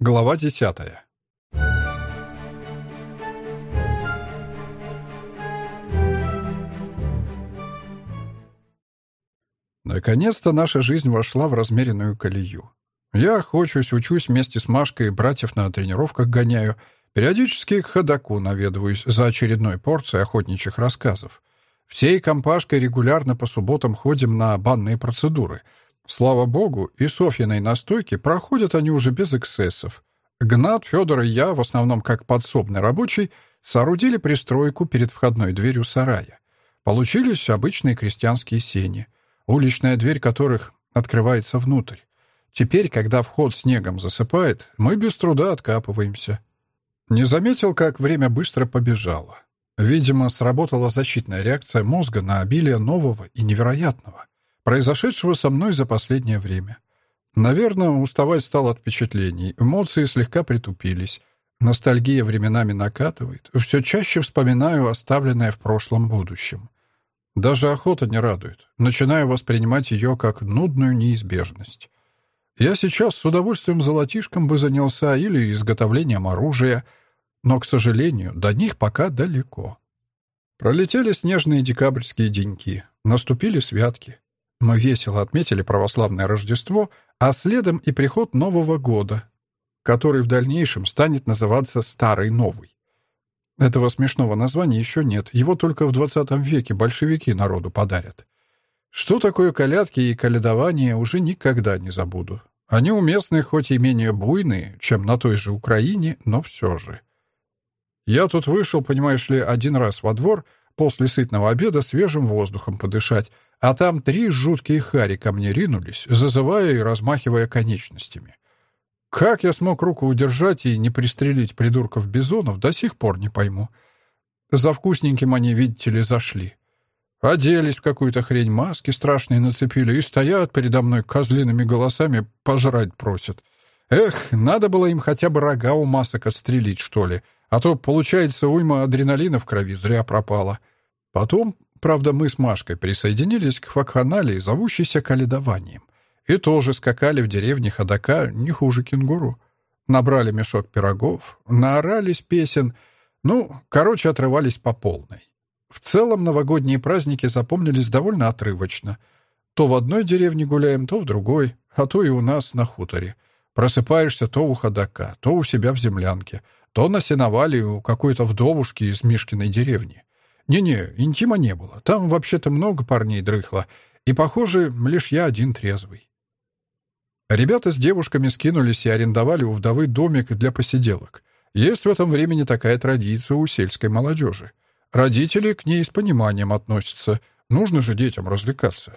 Глава десятая. Наконец-то наша жизнь вошла в размеренную колею. Я охочусь, учусь вместе с Машкой, братьев на тренировках гоняю, периодически к ходаку наведываюсь за очередной порцией охотничьих рассказов. Всей компашкой регулярно по субботам ходим на банные процедуры — Слава богу, и Софьиной настойки проходят они уже без эксцессов. Гнат, Федор и я, в основном как подсобный рабочий, соорудили пристройку перед входной дверью сарая. Получились обычные крестьянские сени, уличная дверь которых открывается внутрь. Теперь, когда вход снегом засыпает, мы без труда откапываемся. Не заметил, как время быстро побежало. Видимо, сработала защитная реакция мозга на обилие нового и невероятного произошедшего со мной за последнее время. Наверное, уставать стал от впечатлений, эмоции слегка притупились. Ностальгия временами накатывает. Все чаще вспоминаю оставленное в прошлом будущем. Даже охота не радует. Начинаю воспринимать ее как нудную неизбежность. Я сейчас с удовольствием золотишком бы занялся или изготовлением оружия, но, к сожалению, до них пока далеко. Пролетели снежные декабрьские деньки, наступили святки. Мы весело отметили православное Рождество, а следом и приход Нового года, который в дальнейшем станет называться Старый Новый. Этого смешного названия еще нет, его только в 20 веке большевики народу подарят. Что такое колядки и колядование, уже никогда не забуду. Они уместны, хоть и менее буйные, чем на той же Украине, но все же. Я тут вышел, понимаешь ли, один раз во двор после сытного обеда свежим воздухом подышать, а там три жуткие хари ко мне ринулись, зазывая и размахивая конечностями. Как я смог руку удержать и не пристрелить придурков-бизонов, до сих пор не пойму. За вкусненьким они, видите ли, зашли. Оделись в какую-то хрень, маски страшные нацепили и стоят передо мной козлиными голосами, пожрать просят. Эх, надо было им хотя бы рога у масок отстрелить, что ли, а то, получается, уйма адреналина в крови зря пропала. Потом Правда, мы с Машкой присоединились к вакханалии, зовущейся каледованием, и тоже скакали в деревне ходока не хуже кенгуру. Набрали мешок пирогов, наорались песен, ну, короче, отрывались по полной. В целом новогодние праздники запомнились довольно отрывочно. То в одной деревне гуляем, то в другой, а то и у нас на хуторе. Просыпаешься то у ходока, то у себя в землянке, то на сеновале у какой-то вдовушки из Мишкиной деревни. Не-не, интима не было. Там вообще-то много парней дрыхло, и, похоже, лишь я один трезвый. Ребята с девушками скинулись и арендовали у вдовы домик для посиделок. Есть в этом времени такая традиция у сельской молодежи. Родители к ней с пониманием относятся. Нужно же детям развлекаться.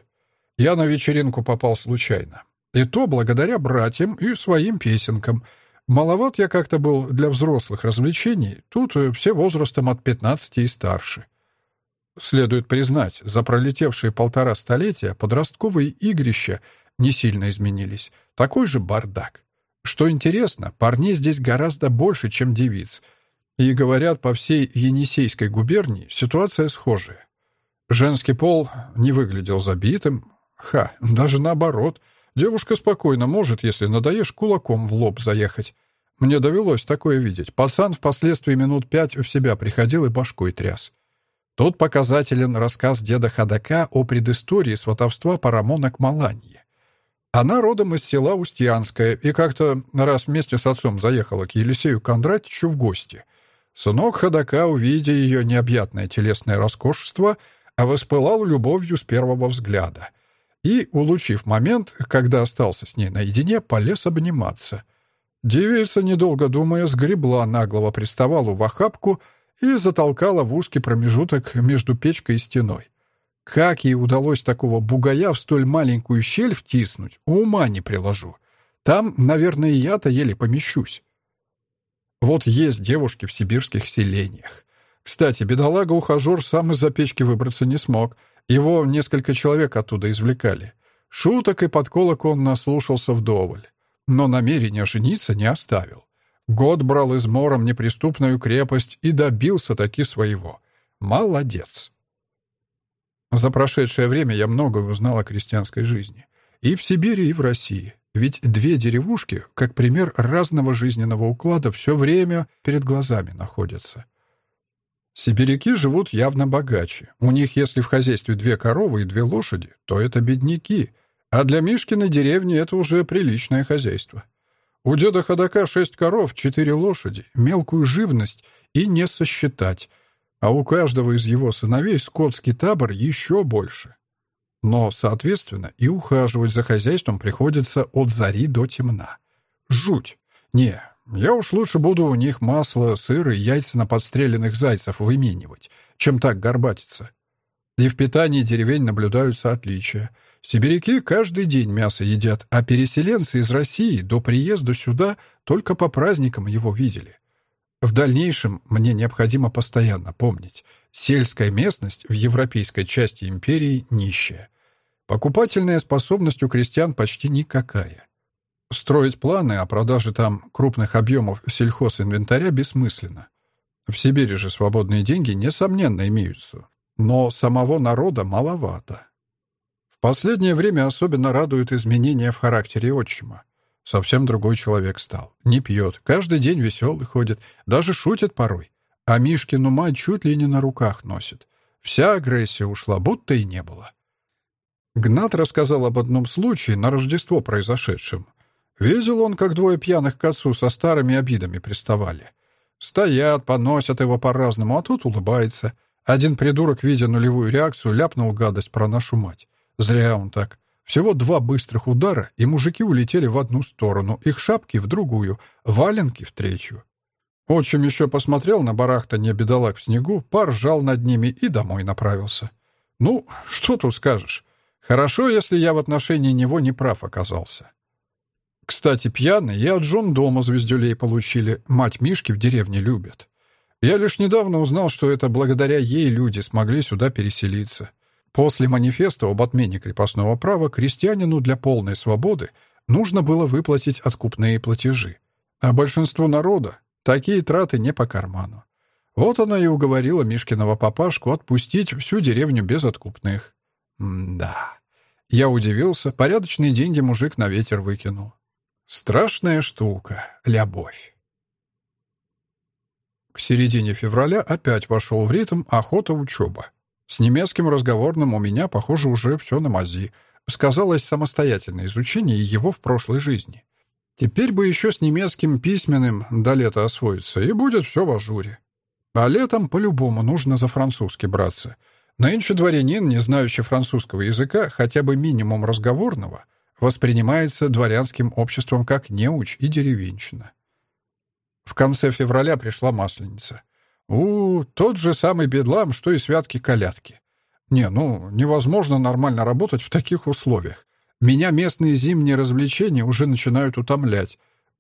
Я на вечеринку попал случайно. И то благодаря братьям и своим песенкам. Маловат я как-то был для взрослых развлечений. Тут все возрастом от 15 и старше. Следует признать, за пролетевшие полтора столетия подростковые игрища не сильно изменились. Такой же бардак. Что интересно, парней здесь гораздо больше, чем девиц. И, говорят, по всей Енисейской губернии ситуация схожая. Женский пол не выглядел забитым. Ха, даже наоборот. Девушка спокойно может, если надоешь, кулаком в лоб заехать. Мне довелось такое видеть. Пацан впоследствии минут пять в себя приходил и башкой тряс. Тут показателен рассказ деда Ходока о предыстории сватовства Парамона к Маланье. Она родом из села Устьянское и как-то раз вместе с отцом заехала к Елисею Кондратичу в гости. Сынок Ходока, увидя ее необъятное телесное роскошество, воспылал любовью с первого взгляда и, улучив момент, когда остался с ней наедине, полез обниматься. Девица, недолго думая, сгребла наглого приставалу в охапку — и затолкала в узкий промежуток между печкой и стеной. Как ей удалось такого бугая в столь маленькую щель втиснуть, ума не приложу. Там, наверное, я-то еле помещусь. Вот есть девушки в сибирских селениях. Кстати, бедолага-ухажер сам из-за печки выбраться не смог. Его несколько человек оттуда извлекали. Шуток и подколок он наслушался вдоволь. Но намерения жениться не оставил. Год брал измором неприступную крепость и добился таки своего. Молодец. За прошедшее время я многое узнал о крестьянской жизни. И в Сибири, и в России. Ведь две деревушки, как пример разного жизненного уклада, все время перед глазами находятся. Сибиряки живут явно богаче. У них, если в хозяйстве две коровы и две лошади, то это бедняки. А для Мишкиной деревни это уже приличное хозяйство. У деда Ходока шесть коров, четыре лошади, мелкую живность и не сосчитать. А у каждого из его сыновей скотский табор еще больше. Но, соответственно, и ухаживать за хозяйством приходится от зари до темна. Жуть. Не, я уж лучше буду у них масло, сыр и яйца на подстреленных зайцев выменивать, чем так горбатиться. И в питании деревень наблюдаются отличия. Сибиряки каждый день мясо едят, а переселенцы из России до приезда сюда только по праздникам его видели. В дальнейшем мне необходимо постоянно помнить, сельская местность в европейской части империи нищая. Покупательная способность у крестьян почти никакая. Строить планы о продаже там крупных объемов сельхозинвентаря бессмысленно. В Сибири же свободные деньги, несомненно, имеются. Но самого народа маловато. Последнее время особенно радуют изменения в характере отчима. Совсем другой человек стал. Не пьет, каждый день веселый ходит, даже шутит порой. А Мишкину мать чуть ли не на руках носит. Вся агрессия ушла, будто и не было. Гнат рассказал об одном случае на Рождество произошедшем — Видел он, как двое пьяных к отцу со старыми обидами приставали. Стоят, поносят его по-разному, а тут улыбается. Один придурок, видя нулевую реакцию, ляпнул гадость про нашу мать. Зря он так. Всего два быстрых удара, и мужики улетели в одну сторону, их шапки в другую, валенки в третью. Отчим еще посмотрел на барахтанье бедолаг в снегу, поржал над ними и домой направился. Ну, что тут скажешь? Хорошо, если я в отношении него не прав оказался. Кстати, пьяный и от Джон дома звездюлей получили. Мать Мишки в деревне любят. Я лишь недавно узнал, что это благодаря ей люди смогли сюда переселиться. После манифеста об отмене крепостного права крестьянину для полной свободы нужно было выплатить откупные платежи. А большинству народа такие траты не по карману. Вот она и уговорила Мишкиного папашку отпустить всю деревню без откупных. Да. Я удивился, порядочные деньги мужик на ветер выкинул. Страшная штука — любовь. К середине февраля опять вошел в ритм охота-учеба. С немецким разговорным у меня, похоже, уже все на мази. Сказалось самостоятельное изучение его в прошлой жизни. Теперь бы еще с немецким письменным до лета освоиться, и будет все в ажуре. А летом по-любому нужно за французский браться. Нынче дворянин, не знающий французского языка, хотя бы минимум разговорного, воспринимается дворянским обществом как неуч и деревенщина. В конце февраля пришла Масленица. У, тот же самый бедлам, что и святки-колядки. Не, ну, невозможно нормально работать в таких условиях. Меня местные зимние развлечения уже начинают утомлять.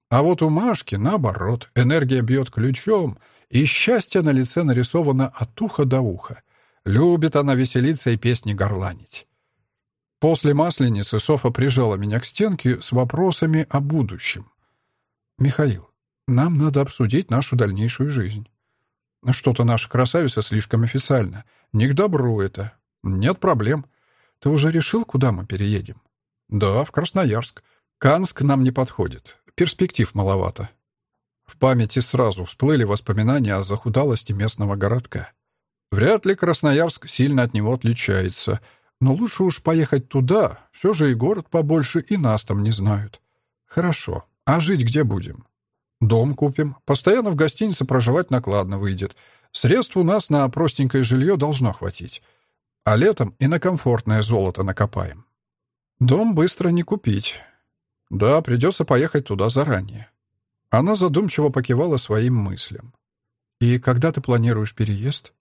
А вот у Машки, наоборот, энергия бьет ключом, и счастье на лице нарисовано от уха до уха. Любит она веселиться и песни горланить. После Масленицы Софа прижала меня к стенке с вопросами о будущем. «Михаил, нам надо обсудить нашу дальнейшую жизнь. Что-то наша красавица слишком официально. Не к добру это. Нет проблем. Ты уже решил, куда мы переедем?» «Да, в Красноярск. Канск нам не подходит. Перспектив маловато». В памяти сразу всплыли воспоминания о захудалости местного городка. Вряд ли Красноярск сильно от него отличается — но лучше уж поехать туда, все же и город побольше, и нас там не знают. Хорошо, а жить где будем? Дом купим, постоянно в гостинице проживать накладно выйдет. Средств у нас на простенькое жилье должно хватить. А летом и на комфортное золото накопаем. Дом быстро не купить. Да, придется поехать туда заранее. Она задумчиво покивала своим мыслям. «И когда ты планируешь переезд?»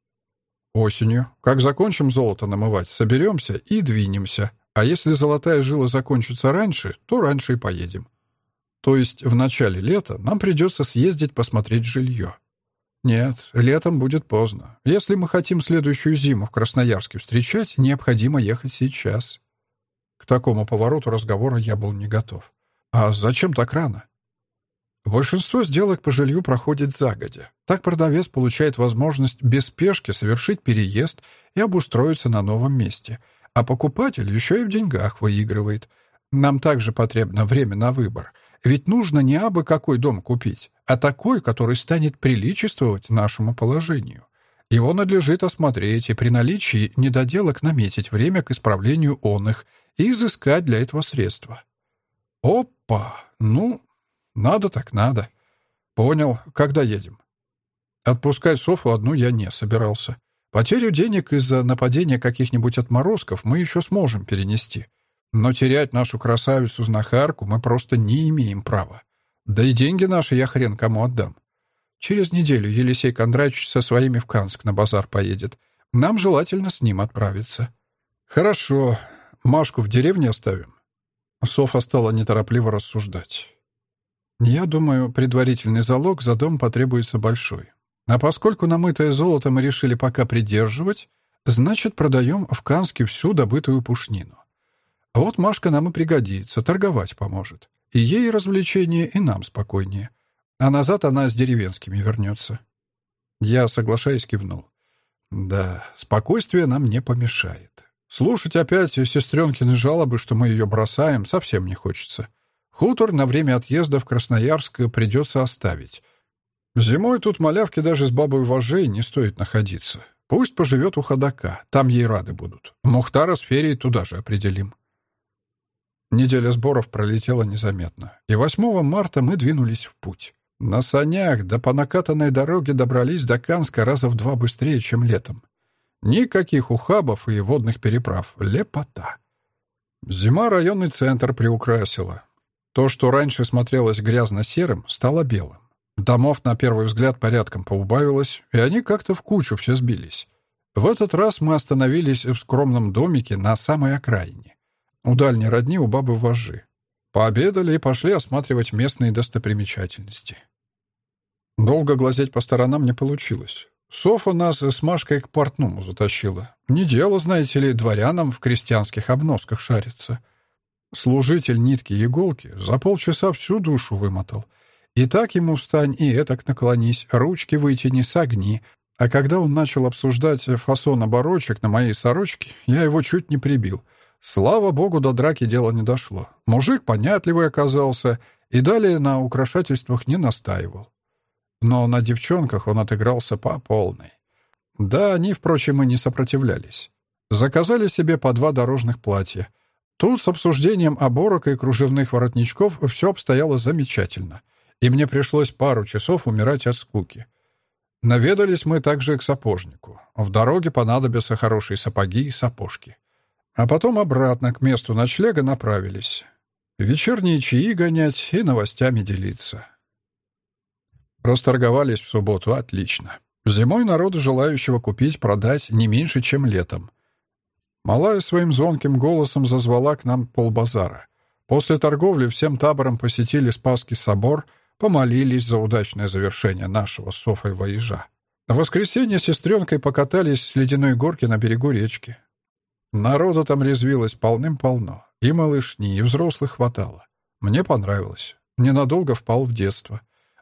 Осенью, как закончим золото намывать, соберемся и двинемся. А если золотая жила закончится раньше, то раньше и поедем. То есть в начале лета нам придется съездить посмотреть жилье. Нет, летом будет поздно. Если мы хотим следующую зиму в Красноярске встречать, необходимо ехать сейчас. К такому повороту разговора я был не готов. А зачем так рано? Большинство сделок по жилью проходит загодя. Так продавец получает возможность без спешки совершить переезд и обустроиться на новом месте, а покупатель еще и в деньгах выигрывает. Нам также потребно время на выбор. Ведь нужно не абы какой дом купить, а такой, который станет приличествовать нашему положению. Его надлежит осмотреть и при наличии недоделок наметить время к исправлению он их и изыскать для этого средства. Опа! Ну, надо так надо. Понял. Когда едем? Отпускать Софу одну я не собирался. Потерю денег из-за нападения каких-нибудь отморозков мы еще сможем перенести. Но терять нашу красавицу-знахарку мы просто не имеем права. Да и деньги наши я хрен кому отдам. Через неделю Елисей Кондратьевич со своими в Канск на базар поедет. Нам желательно с ним отправиться. Хорошо. Машку в деревне оставим? Софа стала неторопливо рассуждать. Я думаю, предварительный залог за дом потребуется большой. А поскольку намытое золото мы решили пока придерживать, значит, продаем в Канске всю добытую пушнину. А вот Машка нам и пригодится, торговать поможет. И ей развлечение, и нам спокойнее. А назад она с деревенскими вернется. Я, соглашаясь, кивнул. Да, спокойствие нам не помешает. Слушать опять сестренкины жалобы, что мы ее бросаем, совсем не хочется. Хутор на время отъезда в Красноярск придется оставить. Зимой тут малявке даже с бабой вожей не стоит находиться. Пусть поживет у ходока, там ей рады будут. Мухтара с Ферией туда же определим. Неделя сборов пролетела незаметно, и 8 марта мы двинулись в путь. На санях да по накатанной дороге добрались до Канска раза в два быстрее, чем летом. Никаких ухабов и водных переправ. Лепота. Зима районный центр приукрасила. То, что раньше смотрелось грязно-серым, стало белым. Домов, на первый взгляд, порядком поубавилось, и они как-то в кучу все сбились. В этот раз мы остановились в скромном домике на самой окраине. У дальней родни у бабы вожжи. Пообедали и пошли осматривать местные достопримечательности. Долго глазеть по сторонам не получилось. Софа нас с Машкой к портному затащила. Не дело, знаете ли, дворянам в крестьянских обносках шариться. Служитель нитки и иголки за полчаса всю душу вымотал. И так ему встань, и этак наклонись, ручки вытяни, согни. А когда он начал обсуждать фасон оборочек на моей сорочке, я его чуть не прибил — Слава богу, до драки дело не дошло. Мужик понятливый оказался и далее на украшательствах не настаивал. Но на девчонках он отыгрался по полной. Да, они, впрочем, и не сопротивлялись. Заказали себе по два дорожных платья. Тут с обсуждением оборок и кружевных воротничков все обстояло замечательно, и мне пришлось пару часов умирать от скуки. Наведались мы также к сапожнику. В дороге понадобятся хорошие сапоги и сапожки. А потом обратно к месту ночлега направились. Вечерние чаи гонять и новостями делиться. Расторговались в субботу отлично. Зимой народу, желающего купить, продать не меньше, чем летом. Малая своим звонким голосом зазвала к нам полбазара. После торговли всем табором посетили Спасский собор, помолились за удачное завершение нашего Софой воежа. В воскресенье с сестренкой покатались с ледяной горки на берегу речки. Народу там резвилось полным-полно. И малышни, и взрослых хватало. Мне понравилось. Ненадолго впал в детство.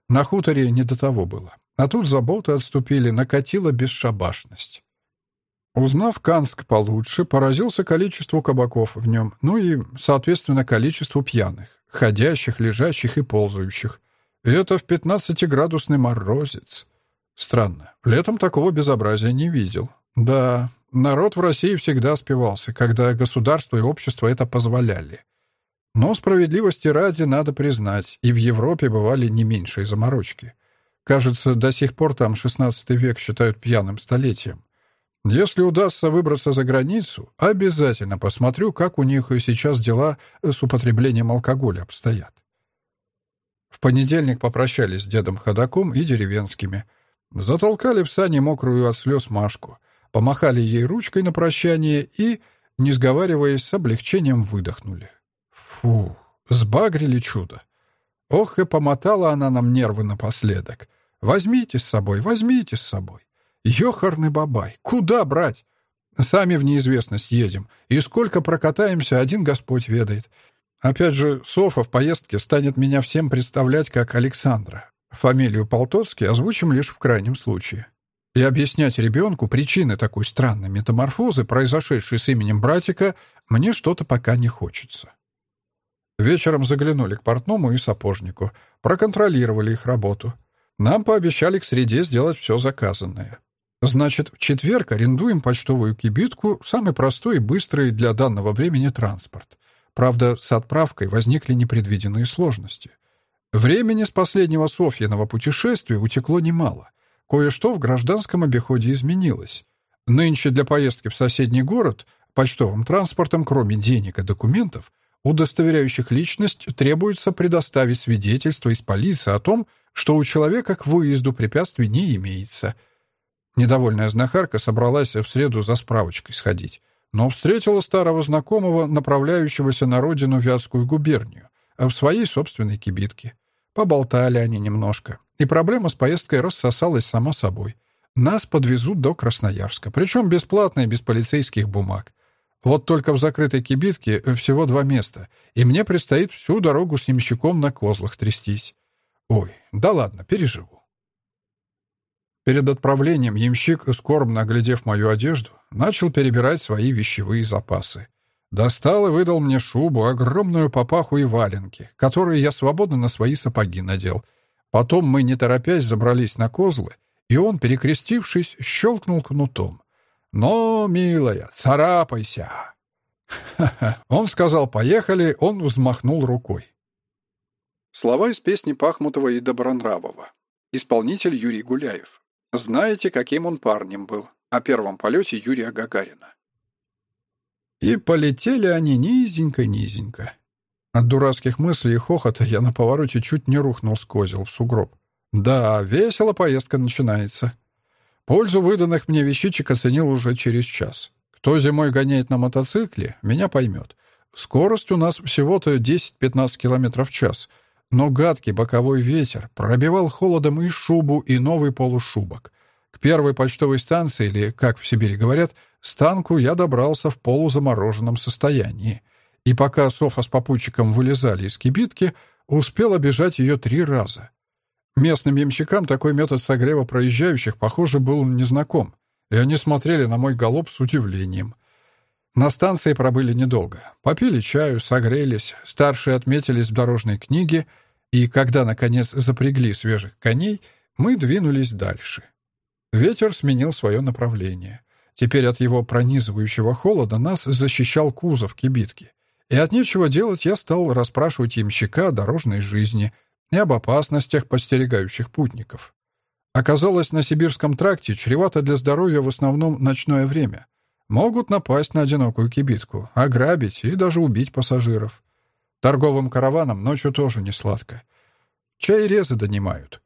На хуторе не до того было. А тут заботы отступили, накатила бесшабашность. Узнав Канск получше, поразился количеству кабаков в нем, ну и, соответственно, количеству пьяных, ходящих, лежащих и ползающих. И это в пятнадцатиградусный морозец. Странно, летом такого безобразия не видел. Да, Народ в России всегда спивался, когда государство и общество это позволяли. Но справедливости ради надо признать, и в Европе бывали не меньшие заморочки. Кажется, до сих пор там XVI век считают пьяным столетием. Если удастся выбраться за границу, обязательно посмотрю, как у них и сейчас дела с употреблением алкоголя обстоят. В понедельник попрощались с дедом Ходаком и деревенскими. Затолкали в сани мокрую от слез Машку — помахали ей ручкой на прощание и, не сговариваясь, с облегчением выдохнули. Фу, сбагрили чудо. Ох, и помотала она нам нервы напоследок. Возьмите с собой, возьмите с собой. Ёхарный бабай, куда брать? Сами в неизвестность едем, и сколько прокатаемся, один Господь ведает. Опять же, Софа в поездке станет меня всем представлять как Александра. Фамилию Полтоцкий озвучим лишь в крайнем случае. И объяснять ребенку причины такой странной метаморфозы, произошедшей с именем братика, мне что-то пока не хочется. Вечером заглянули к портному и сапожнику, проконтролировали их работу. Нам пообещали к среде сделать все заказанное. Значит, в четверг арендуем почтовую кибитку, самый простой и быстрый для данного времени транспорт. Правда, с отправкой возникли непредвиденные сложности. Времени с последнего Софьиного путешествия утекло немало. Кое-что в гражданском обиходе изменилось. Нынче для поездки в соседний город почтовым транспортом, кроме денег и документов, удостоверяющих личность, требуется предоставить свидетельство из полиции о том, что у человека к выезду препятствий не имеется. Недовольная знахарка собралась в среду за справочкой сходить, но встретила старого знакомого, направляющегося на родину Вятскую губернию, в своей собственной кибитке. Поболтали они немножко, и проблема с поездкой рассосалась сама собой. Нас подвезут до Красноярска, причем бесплатно и без полицейских бумаг. Вот только в закрытой кибитке всего два места, и мне предстоит всю дорогу с ямщиком на козлах трястись. Ой, да ладно, переживу. Перед отправлением ямщик, скорбно оглядев мою одежду, начал перебирать свои вещевые запасы. Достал и выдал мне шубу, огромную папаху и валенки, которые я свободно на свои сапоги надел. Потом мы, не торопясь, забрались на козлы, и он, перекрестившись, щелкнул кнутом. «Но, милая, царапайся!» Он сказал «поехали», он взмахнул рукой. Слова из песни Пахмутова и Добронравова. Исполнитель Юрий Гуляев. Знаете, каким он парнем был? О первом полете Юрия Гагарина. И полетели они низенько-низенько. От дурацких мыслей и хохота я на повороте чуть не рухнул с козел в сугроб. Да, весело поездка начинается. Пользу выданных мне вещичек оценил уже через час. Кто зимой гоняет на мотоцикле, меня поймет. Скорость у нас всего-то 10-15 км в час, но гадкий боковой ветер пробивал холодом и шубу, и новый полушубок. К первой почтовой станции, или, как в Сибири говорят, станку, я добрался в полузамороженном состоянии. И пока Софа с попутчиком вылезали из кибитки, успел обижать ее три раза. Местным ямщикам такой метод согрева проезжающих, похоже, был незнаком, и они смотрели на мой галоп с удивлением. На станции пробыли недолго. Попили чаю, согрелись, старшие отметились в дорожной книге, и когда, наконец, запрягли свежих коней, мы двинулись дальше. Ветер сменил свое направление. Теперь от его пронизывающего холода нас защищал кузов кибитки. И от нечего делать я стал расспрашивать ямщика о дорожной жизни и об опасностях, постерегающих путников. Оказалось, на Сибирском тракте чревато для здоровья в основном ночное время. Могут напасть на одинокую кибитку, ограбить и даже убить пассажиров. Торговым караванам ночью тоже не сладко. Чай-резы донимают.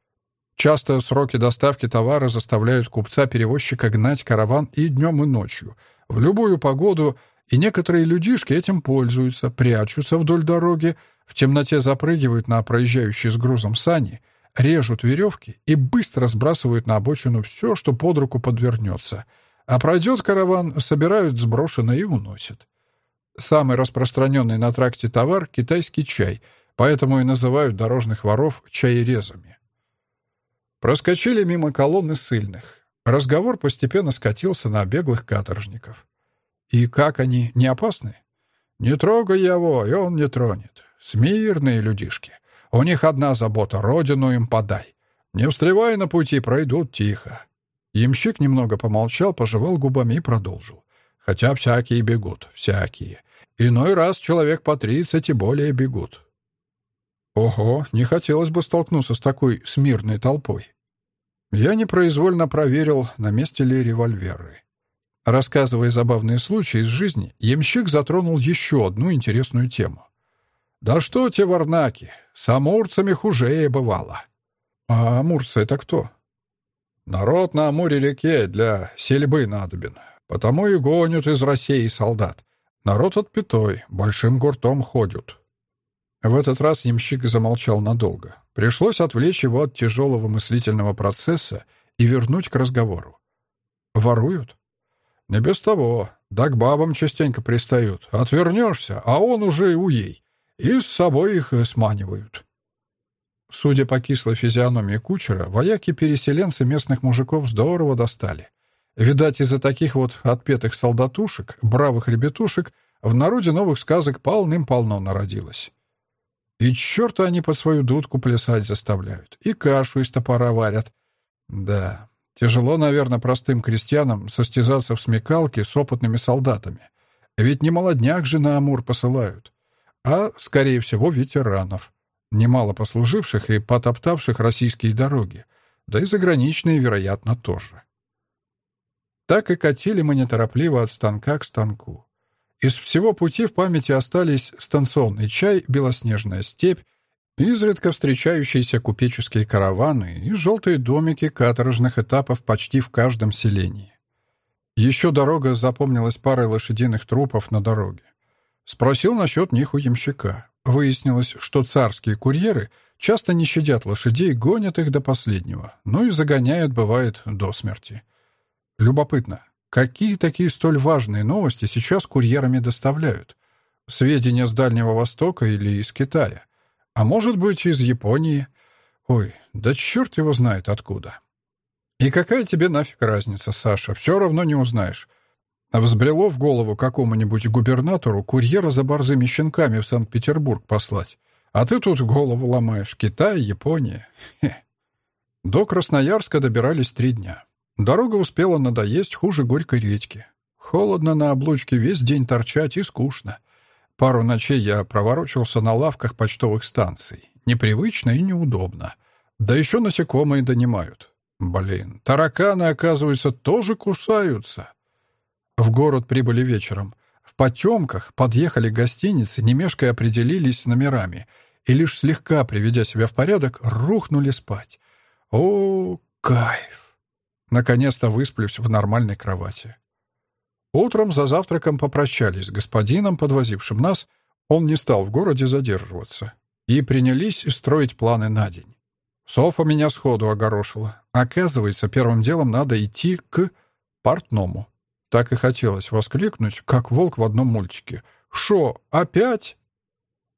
Часто сроки доставки товара заставляют купца-перевозчика гнать караван и днем, и ночью, в любую погоду, и некоторые людишки этим пользуются, прячутся вдоль дороги, в темноте запрыгивают на проезжающие с грузом сани, режут веревки и быстро сбрасывают на обочину все, что под руку подвернется. А пройдет караван, собирают сброшенное и уносят. Самый распространенный на тракте товар — китайский чай, поэтому и называют дорожных воров чаерезами. Проскочили мимо колонны сыльных. Разговор постепенно скатился на беглых каторжников. И как они, не опасны? Не трогай его, и он не тронет. Смирные людишки. У них одна забота — родину им подай. Не встревай на пути, пройдут тихо. Ямщик немного помолчал, пожевал губами и продолжил. Хотя всякие бегут, всякие. Иной раз человек по тридцать и более бегут. Ого, не хотелось бы столкнуться с такой смирной толпой. Я непроизвольно проверил, на месте ли револьверы. Рассказывая забавные случаи из жизни, ямщик затронул еще одну интересную тему. «Да что те варнаки, с амурцами хуже бывало». «А амурцы — это кто?» «Народ на Амуре-реке для сельбы надобен, потому и гонят из России солдат. Народ отпятой, большим гуртом ходят». В этот раз ямщик замолчал надолго. Пришлось отвлечь его от тяжелого мыслительного процесса и вернуть к разговору. «Воруют?» «Не без того. Да к бабам частенько пристают. Отвернешься, а он уже и уей. И с собой их сманивают». Судя по кислой физиономии кучера, вояки-переселенцы местных мужиков здорово достали. Видать, из-за таких вот отпетых солдатушек, бравых ребятушек, в народе новых сказок полным-полно народилось. И черта они под свою дудку плясать заставляют. И кашу из топора варят. Да, тяжело, наверное, простым крестьянам состязаться в смекалке с опытными солдатами. Ведь не молодняк же на Амур посылают, а, скорее всего, ветеранов, немало послуживших и потоптавших российские дороги, да и заграничные, вероятно, тоже. Так и катили мы неторопливо от станка к станку. Из всего пути в памяти остались станционный чай, белоснежная степь, изредка встречающиеся купеческие караваны и желтые домики каторжных этапов почти в каждом селении. Еще дорога запомнилась парой лошадиных трупов на дороге. Спросил насчет них у ямщика. Выяснилось, что царские курьеры часто не щадят лошадей, гонят их до последнего, ну и загоняют, бывает, до смерти. Любопытно, Какие такие столь важные новости сейчас курьерами доставляют? Сведения с Дальнего Востока или из Китая? А может быть, из Японии? Ой, да черт его знает откуда. И какая тебе нафиг разница, Саша? Все равно не узнаешь. Взбрело в голову какому-нибудь губернатору курьера за борзыми щенками в Санкт-Петербург послать. А ты тут голову ломаешь. Китай, Япония. Хе. До Красноярска добирались три дня. Дорога успела надоесть хуже горькой редьки. Холодно на облучке весь день торчать и скучно. Пару ночей я проворочился на лавках почтовых станций. Непривычно и неудобно. Да еще насекомые донимают. Блин, тараканы, оказывается, тоже кусаются. В город прибыли вечером. В потемках подъехали к гостинице, определились с номерами и лишь слегка приведя себя в порядок, рухнули спать. О, кайф! Наконец-то высплюсь в нормальной кровати. Утром за завтраком попрощались с господином, подвозившим нас. Он не стал в городе задерживаться. И принялись строить планы на день. Софа меня сходу огорошила. Оказывается, первым делом надо идти к портному. Так и хотелось воскликнуть, как волк в одном мультике. «Шо, опять?»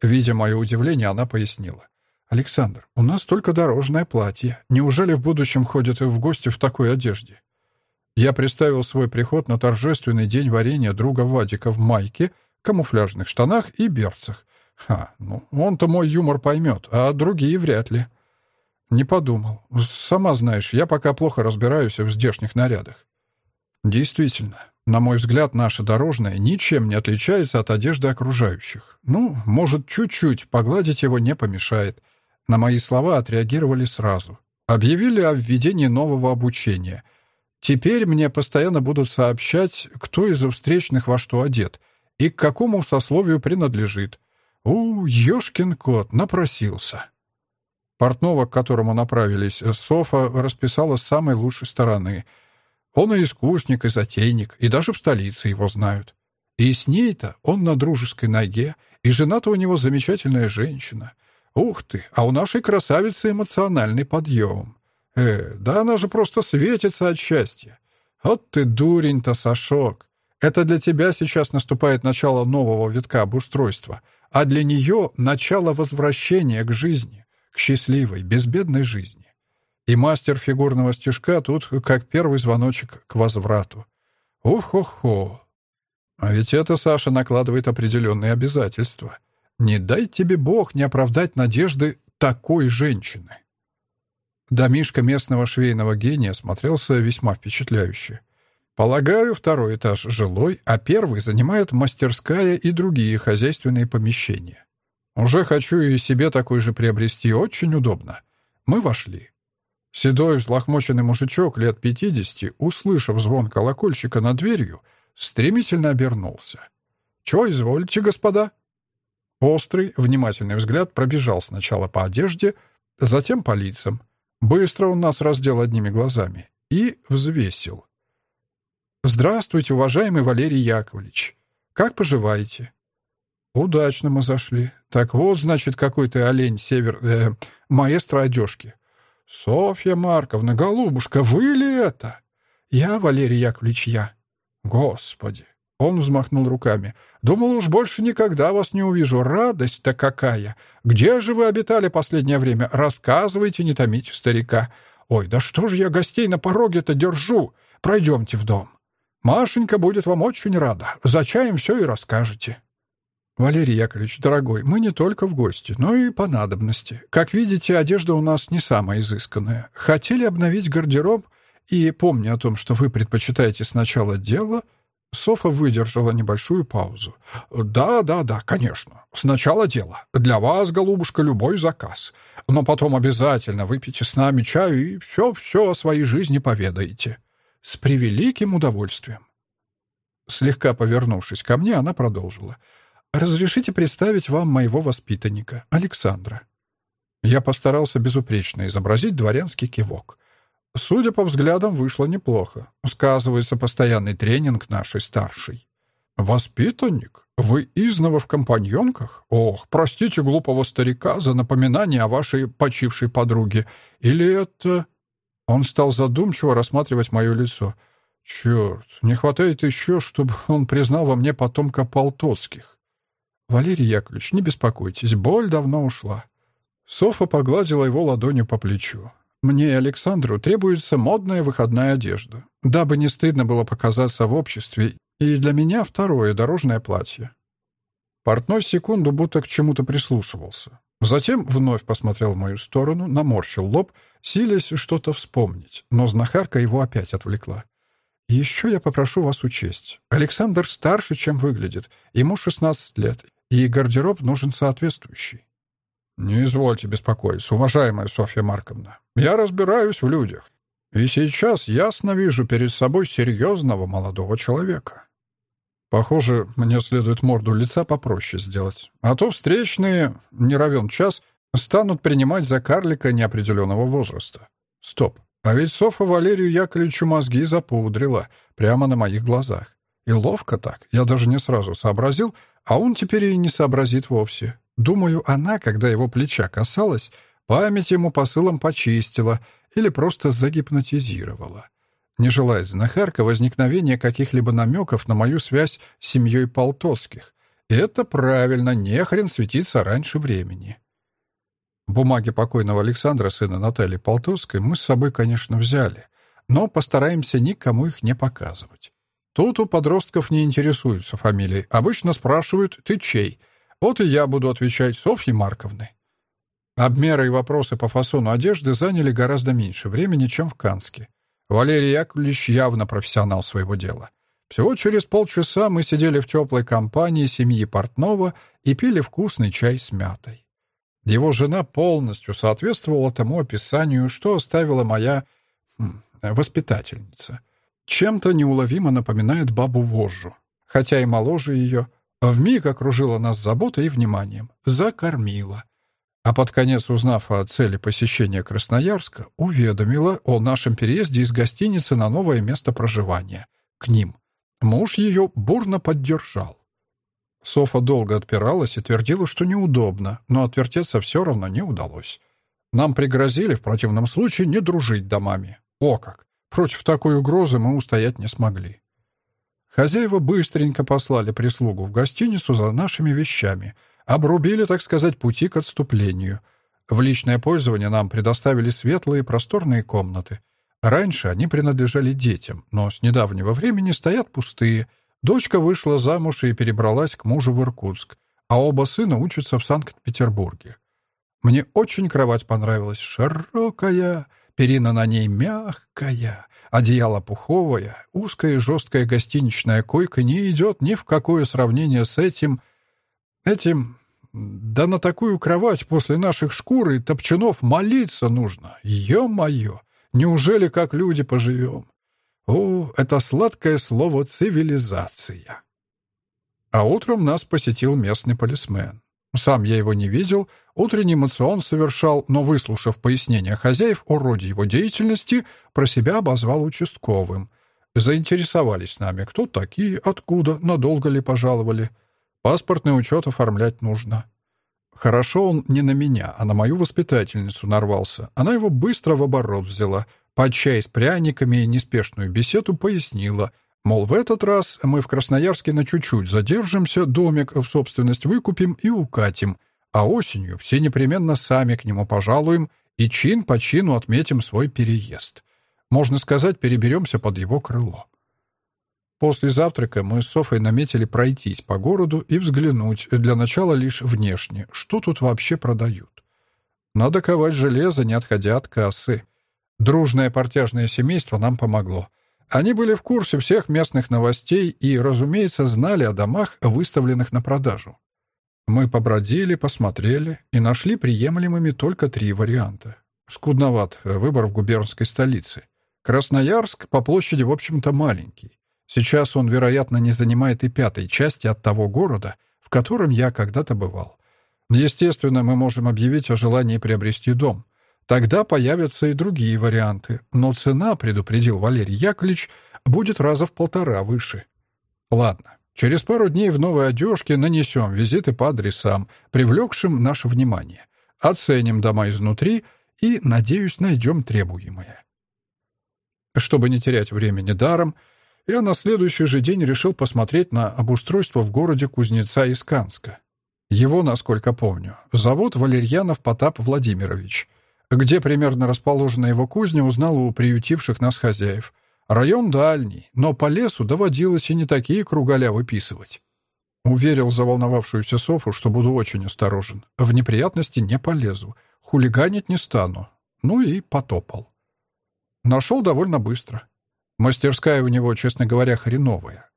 Видя мое удивление, она пояснила. «Александр, у нас только дорожное платье. Неужели в будущем ходят в гости в такой одежде?» Я представил свой приход на торжественный день варенья друга Вадика в майке, камуфляжных штанах и берцах. Ха, ну он-то мой юмор поймет, а другие вряд ли. Не подумал. Сама знаешь, я пока плохо разбираюсь в здешних нарядах. Действительно, на мой взгляд, наша дорожная ничем не отличается от одежды окружающих. Ну, может, чуть-чуть погладить его не помешает — на мои слова отреагировали сразу. Объявили о введении нового обучения. Теперь мне постоянно будут сообщать, кто из встречных во что одет и к какому сословию принадлежит. У, ёшкин кот, напросился. Портного, к которому направились, Софа расписала с самой лучшей стороны. Он и искусник, и затейник, и даже в столице его знают. И с ней-то он на дружеской ноге, и жена-то у него замечательная женщина — Ух ты, а у нашей красавицы эмоциональный подъем. Э, да она же просто светится от счастья. Вот ты дурень-то, Сашок. Это для тебя сейчас наступает начало нового витка обустройства, а для нее — начало возвращения к жизни, к счастливой, безбедной жизни. И мастер фигурного стежка тут как первый звоночек к возврату. Ох-охо! А ведь это, Саша, накладывает определенные обязательства. Не дай тебе Бог не оправдать надежды такой женщины. Домишко местного швейного гения смотрелся весьма впечатляюще. Полагаю, второй этаж жилой, а первый занимает мастерская и другие хозяйственные помещения. Уже хочу и себе такой же приобрести, очень удобно. Мы вошли. Седой взлохмоченный мужичок лет пятидесяти, услышав звон колокольчика над дверью, стремительно обернулся. «Чего изволите, господа?» Острый, внимательный взгляд пробежал сначала по одежде, затем по лицам. Быстро он нас раздел одними глазами и взвесил. «Здравствуйте, уважаемый Валерий Яковлевич. Как поживаете?» «Удачно мы зашли. Так вот, значит, какой то олень север... Э, маэстро одежки. Софья Марковна, голубушка, вы ли это?» «Я, Валерий Яковлевич, я». «Господи, он взмахнул руками. «Думал, уж больше никогда вас не увижу. Радость-то какая! Где же вы обитали последнее время? Рассказывайте, не томите старика. Ой, да что же я гостей на пороге-то держу? Пройдемте в дом. Машенька будет вам очень рада. За чаем все и расскажете». «Валерий Яковлевич, дорогой, мы не только в гости, но и по надобности. Как видите, одежда у нас не самая изысканная. Хотели обновить гардероб, и, помня о том, что вы предпочитаете сначала дело...» Софа выдержала небольшую паузу. «Да, да, да, конечно. Сначала дело. Для вас, голубушка, любой заказ. Но потом обязательно выпейте с нами чаю и все-все о своей жизни поведаете. С превеликим удовольствием». Слегка повернувшись ко мне, она продолжила. «Разрешите представить вам моего воспитанника, Александра». Я постарался безупречно изобразить дворянский кивок. Судя по взглядам, вышло неплохо. Сказывается постоянный тренинг нашей старшей. «Воспитанник? Вы изнова в компаньонках? Ох, простите глупого старика за напоминание о вашей почившей подруге. Или это...» Он стал задумчиво рассматривать мое лицо. «Черт, не хватает еще, чтобы он признал во мне потомка Полтоцких. «Валерий Яковлевич, не беспокойтесь, боль давно ушла». Софа погладила его ладонью по плечу. «Мне и Александру требуется модная выходная одежда, дабы не стыдно было показаться в обществе, и для меня второе дорожное платье». Портной секунду будто к чему-то прислушивался. Затем вновь посмотрел в мою сторону, наморщил лоб, силясь что-то вспомнить, но знахарка его опять отвлекла. «Еще я попрошу вас учесть. Александр старше, чем выглядит. Ему 16 лет, и гардероб нужен соответствующий. «Не извольте беспокоиться, уважаемая Софья Марковна. Я разбираюсь в людях. И сейчас ясно вижу перед собой серьезного молодого человека. Похоже, мне следует морду лица попроще сделать. А то встречные, не равен час, станут принимать за карлика неопределенного возраста. Стоп. А ведь Софа Валерию Яковлевичу мозги запудрила прямо на моих глазах. И ловко так. Я даже не сразу сообразил, а он теперь и не сообразит вовсе. Думаю, она, когда его плеча касалась, память ему посылом почистила или просто загипнотизировала. Не желает знахарка возникновения каких-либо намеков на мою связь с семьей Полтоцких. Это правильно, не хрен светиться раньше времени. Бумаги покойного Александра, сына Натальи Полтовской, мы с собой, конечно, взяли, но постараемся никому их не показывать. Тут у подростков не интересуются фамилией. Обычно спрашивают «ты чей?». Вот и я буду отвечать Софьи Марковны. Обмеры и вопросы по фасону одежды заняли гораздо меньше времени, чем в Канске. Валерий Яковлевич явно профессионал своего дела. Всего через полчаса мы сидели в теплой компании семьи Портнова и пили вкусный чай с мятой. Его жена полностью соответствовала тому описанию, что оставила моя хм, воспитательница — чем-то неуловимо напоминает бабу-вожжу, хотя и моложе ее, вмиг окружила нас заботой и вниманием, закормила. А под конец, узнав о цели посещения Красноярска, уведомила о нашем переезде из гостиницы на новое место проживания, к ним. Муж ее бурно поддержал. Софа долго отпиралась и твердила, что неудобно, но отвертеться все равно не удалось. Нам пригрозили в противном случае не дружить домами. О как! Против такой угрозы мы устоять не смогли. Хозяева быстренько послали прислугу в гостиницу за нашими вещами, обрубили, так сказать, пути к отступлению. В личное пользование нам предоставили светлые просторные комнаты. Раньше они принадлежали детям, но с недавнего времени стоят пустые. Дочка вышла замуж и перебралась к мужу в Иркутск, а оба сына учатся в Санкт-Петербурге. Мне очень кровать понравилась, широкая, Перина на ней мягкая, одеяло пуховое, узкая и жесткая гостиничная койка не идет ни в какое сравнение с этим... Этим... Да на такую кровать после наших шкур и топчанов молиться нужно. Ё-моё! Неужели как люди поживем? О, это сладкое слово «цивилизация». А утром нас посетил местный полисмен. Сам я его не видел, утренний мацион совершал, но, выслушав пояснения хозяев о роде его деятельности, про себя обозвал участковым. Заинтересовались нами, кто такие, откуда, надолго ли пожаловали. Паспортный учет оформлять нужно. Хорошо он не на меня, а на мою воспитательницу нарвался. Она его быстро в оборот взяла, под чай с пряниками и неспешную беседу пояснила — Мол, в этот раз мы в Красноярске на чуть-чуть задержимся, домик в собственность выкупим и укатим, а осенью все непременно сами к нему пожалуем и чин по чину отметим свой переезд. Можно сказать, переберемся под его крыло. После завтрака мы с Софой наметили пройтись по городу и взглянуть, для начала лишь внешне, что тут вообще продают. Надо ковать железо, не отходя от кассы. Дружное портяжное семейство нам помогло. Они были в курсе всех местных новостей и, разумеется, знали о домах, выставленных на продажу. Мы побродили, посмотрели и нашли приемлемыми только три варианта. Скудноват выбор в губернской столице. Красноярск по площади, в общем-то, маленький. Сейчас он, вероятно, не занимает и пятой части от того города, в котором я когда-то бывал. Естественно, мы можем объявить о желании приобрести дом. Тогда появятся и другие варианты, но цена, предупредил Валерий Яковлевич, будет раза в полтора выше. Ладно, через пару дней в новой одежке нанесем визиты по адресам, привлекшим наше внимание. Оценим дома изнутри и, надеюсь, найдем требуемое. Чтобы не терять времени даром, я на следующий же день решил посмотреть на обустройство в городе Кузнеца из Канска. Его, насколько помню, зовут Валерьянов Потап Владимирович. Где примерно расположена его кузня, узнал у приютивших нас хозяев. Район дальний, но по лесу доводилось и не такие кругаля выписывать. Уверил заволновавшуюся Софу, что буду очень осторожен. В неприятности не полезу. Хулиганить не стану. Ну и потопал. Нашел довольно быстро. Мастерская у него, честно говоря, хреновая.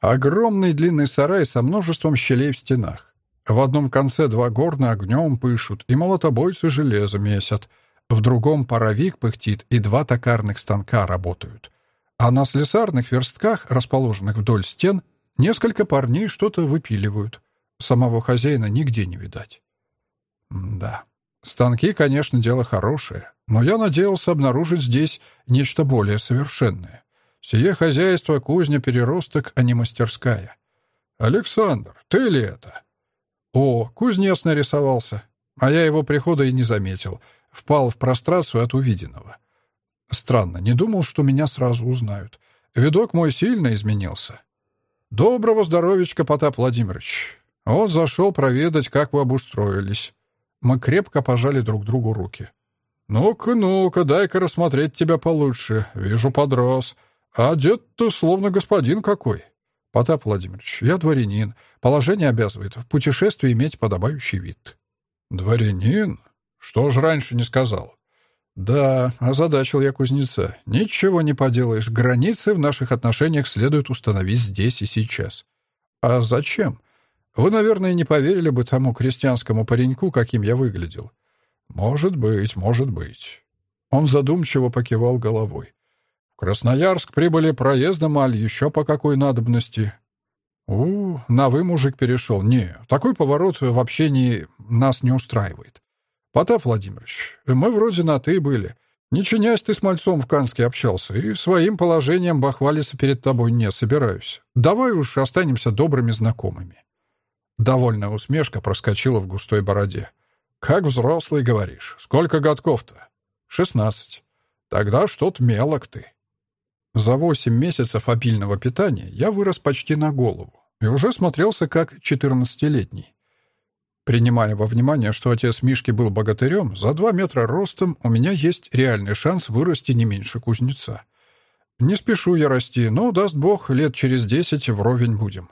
Огромный длинный сарай со множеством щелей в стенах. В одном конце два горна огнем пышут, и молотобойцы железо месят. В другом паровик пыхтит, и два токарных станка работают. А на слесарных верстках, расположенных вдоль стен, несколько парней что-то выпиливают. Самого хозяина нигде не видать. М да. Станки, конечно, дело хорошее, но я надеялся обнаружить здесь нечто более совершенное. Сие хозяйство — кузня-переросток, а не мастерская. «Александр, ты ли это?» «О, кузнец нарисовался. А я его прихода и не заметил. Впал в прострацию от увиденного. Странно, не думал, что меня сразу узнают. Видок мой сильно изменился. Доброго здоровичка, Потап Владимирович. Он зашел проведать, как вы обустроились. Мы крепко пожали друг другу руки. «Ну-ка, ну-ка, дай-ка рассмотреть тебя получше. Вижу, подрос. А одет ты словно господин какой». «Потап Владимирович, я дворянин. Положение обязывает в путешествии иметь подобающий вид». «Дворянин? Что ж раньше не сказал?» «Да, озадачил я кузнеца. Ничего не поделаешь. Границы в наших отношениях следует установить здесь и сейчас». «А зачем? Вы, наверное, не поверили бы тому крестьянскому пареньку, каким я выглядел. Может быть, может быть. Он задумчиво покивал головой. В Красноярск прибыли проездом, аль еще по какой надобности. У, на вы мужик перешел. Не, такой поворот в общении нас не устраивает. Потап Владимирович, мы вроде на «ты» были. Не чинясь ты с мальцом в Канске общался, и своим положением бахвалиться перед тобой не собираюсь. Давай уж останемся добрыми знакомыми. Довольная усмешка проскочила в густой бороде. «Как взрослый, говоришь. Сколько годков-то?» «Шестнадцать. Тогда что-то мелок ты». За восемь месяцев обильного питания я вырос почти на голову и уже смотрелся как четырнадцатилетний. Принимая во внимание, что отец Мишки был богатырем, за два метра ростом у меня есть реальный шанс вырасти не меньше кузнеца. Не спешу я расти, но, даст бог, лет через десять вровень будем.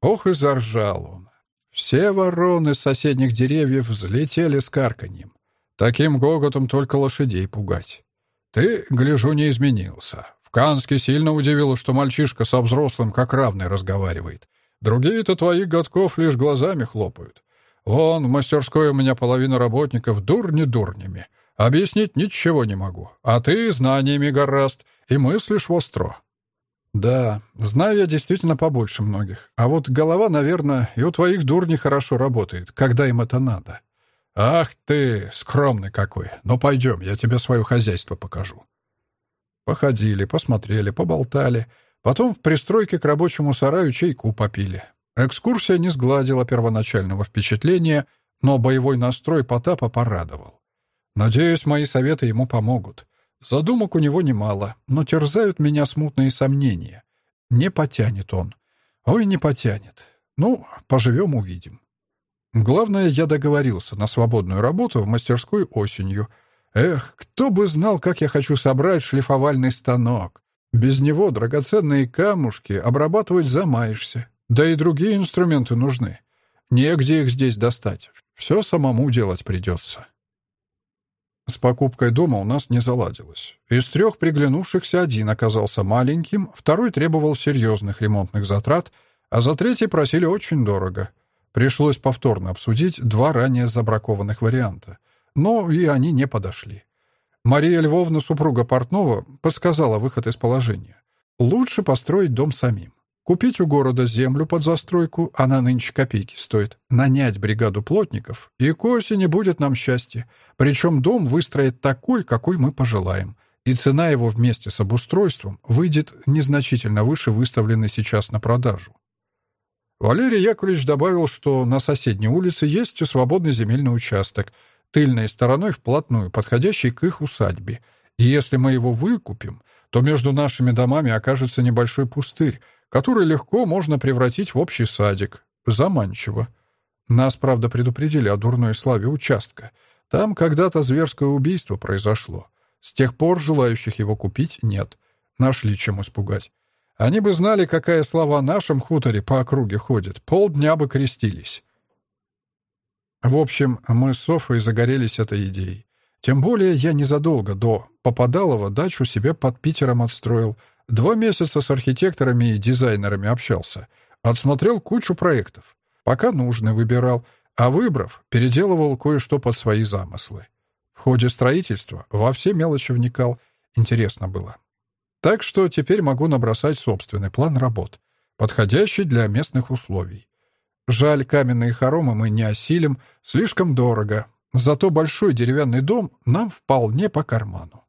Ох и заржал он. Все вороны соседних деревьев взлетели с карканьем. Таким гоготом только лошадей пугать. Ты, гляжу, не изменился. В Канске сильно удивило, что мальчишка со взрослым как равный разговаривает. Другие-то твоих годков лишь глазами хлопают. Вон, в мастерской у меня половина работников дурни дурнями. Объяснить ничего не могу. А ты знаниями гораст и мыслишь востро. «Да, знаю я действительно побольше многих. А вот голова, наверное, и у твоих дурней хорошо работает, когда им это надо». «Ах ты, скромный какой! Ну пойдем, я тебе свое хозяйство покажу». Походили, посмотрели, поболтали. Потом в пристройке к рабочему сараю чайку попили. Экскурсия не сгладила первоначального впечатления, но боевой настрой Потапа порадовал. Надеюсь, мои советы ему помогут. Задумок у него немало, но терзают меня смутные сомнения. Не потянет он. Ой, не потянет. Ну, поживем — увидим. Главное, я договорился на свободную работу в мастерской осенью. Эх, кто бы знал, как я хочу собрать шлифовальный станок. Без него драгоценные камушки обрабатывать замаешься. Да и другие инструменты нужны. Негде их здесь достать. Все самому делать придется. С покупкой дома у нас не заладилось. Из трех приглянувшихся один оказался маленьким, второй требовал серьезных ремонтных затрат, а за третий просили очень дорого. Пришлось повторно обсудить два ранее забракованных варианта. Но и они не подошли. Мария Львовна, супруга Портнова, подсказала выход из положения. Лучше построить дом самим. Купить у города землю под застройку, она нынче копейки стоит, нанять бригаду плотников, и к осени будет нам счастье. Причем дом выстроит такой, какой мы пожелаем, и цена его вместе с обустройством выйдет незначительно выше выставленной сейчас на продажу. Валерий Яковлевич добавил, что на соседней улице есть свободный земельный участок, тыльной стороной вплотную, подходящий к их усадьбе, и если мы его выкупим, то между нашими домами окажется небольшой пустырь, который легко можно превратить в общий садик. Заманчиво. Нас, правда, предупредили о дурной славе участка. Там когда-то зверское убийство произошло. С тех пор желающих его купить нет. Нашли чем испугать. Они бы знали, какая слава о нашем хуторе по округе ходит. Полдня бы крестились. В общем, мы с Софой загорелись этой идеей. Тем более я незадолго до Попадалова дачу себе под Питером отстроил — Два месяца с архитекторами и дизайнерами общался. Отсмотрел кучу проектов. Пока нужный выбирал, а выбрав, переделывал кое-что под свои замыслы. В ходе строительства во все мелочи вникал. Интересно было. Так что теперь могу набросать собственный план работ, подходящий для местных условий. Жаль, каменные хоромы мы не осилим, слишком дорого. Зато большой деревянный дом нам вполне по карману.